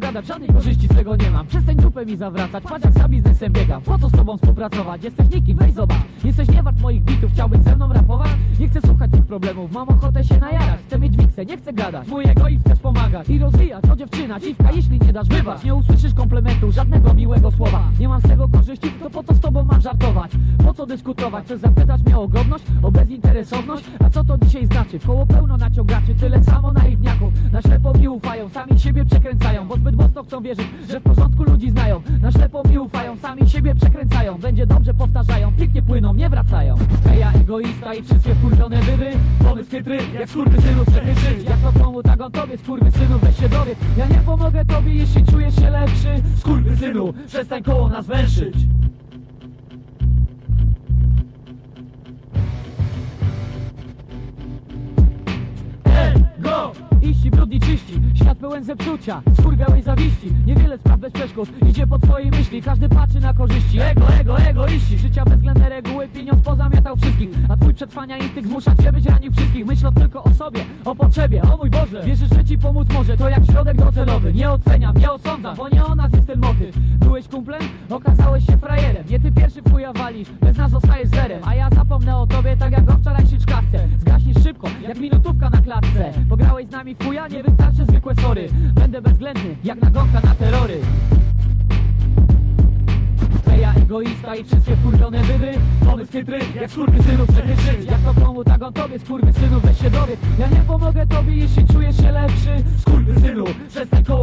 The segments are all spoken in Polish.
tak żadnej korzyści z tego nie mam Przestań dupę mi zawracać, patrz jak za biznesem biegam Po co z tobą współpracować? Jesteś nikim, weź zobacz Jesteś nie wart moich bitów, chciałbyś ze mną rapować? Nie chcę słuchać tych problemów, mam ochotę się najarać Nie chcę gadać Mój egoizm chcesz pomagać i rozwijać To dziewczyna, dziwka, jeśli nie dasz wybacz Nie usłyszysz komplementu, żadnego miłego słowa Nie mam z tego korzyści, to po co z tobą mam żartować? Po co dyskutować? Chcesz zapytać mnie o godność? O bezinteresowność? A co to dzisiaj znaczy? W koło pełno naciągaczy, tyle samo naiwniaków Na ślepo mi ufają, sami siebie przekręcają Bo zbyt mocno chcą wierzyć, że w porządku ludzi znają Na ślepo mi ufają, sami siebie przekręcają Będzie dobrze powtarzają, pięknie płyną, nie wracają egoista i wszystkie wkurwione wyby. Pomysł chytry, jak skurwysynów przechytrzyć Jak to komu, tak on tobie, skurwysynu, weź się dowiedz. Ja nie pomogę tobie, jeśli czujesz się lepszy. Skurwysynu, przestań koło nas węszyć Iści, brudni, czyści, świat pełen zepsucia Skurwiałej zawiści, niewiele spraw bez przeszkód Idzie po twojej myśli, każdy patrzy na korzyści. Ego, ego, ego, iści, życia bezwzględne reguły Pieniądz pozamiatał wszystkich, a twój przetrwania instynkt Zmusza cię być ranił wszystkich. Myśl tylko o sobie, o potrzebie, o mój Boże Wierzysz, że ci pomóc może, to jak środek docelowy. Nie oceniam, nie osądzam, bo nie o nas jest ten motyw. Byłeś kumplem? Okazałeś się frajerem. Nie ty pierwszy w bez nas zostajesz minutówka na klatce. Pograłeś z nami w nie wystarczy zwykłe sory Będę bezwzględny, jak nagonka na terory ja egoista i wszystkie wkurwione wyby. Pomysł chytry, jak skurwysynów przechytrzyć. Jak to komu, tak on tobie, skurwysynów, weź się dowiedz. Ja nie pomogę tobie, jeśli czujesz się lepszy. Skurwysynu, przestań koło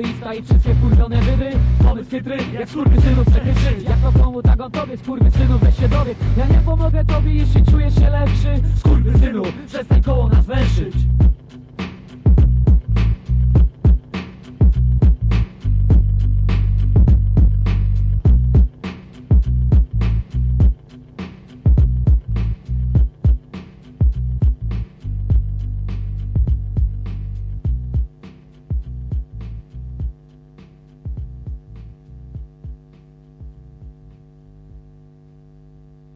egoista i wszystkie wkurwione wyby. Pomysł chytry, jak skurwysynów przechytrzyć Jak to komu, tak on tobie, skurwysynów, weź się dowiedz. Ja nie pomogę tobie, jeśli czujesz się lepszy. Skurwysynu, przestań koło nas węszyć